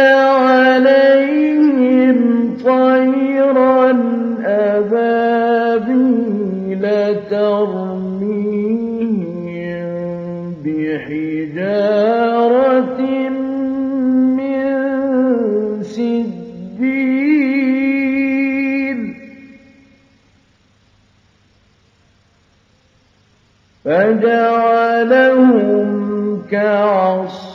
عَلَيْهِمْ طَيْرًا أَبَابِيلَ تَرْمِيهِم بِحِجَارَةٍ مِّن سِجِّيلٍ. فَجَعَلَهُمْ كَعَصْفٍ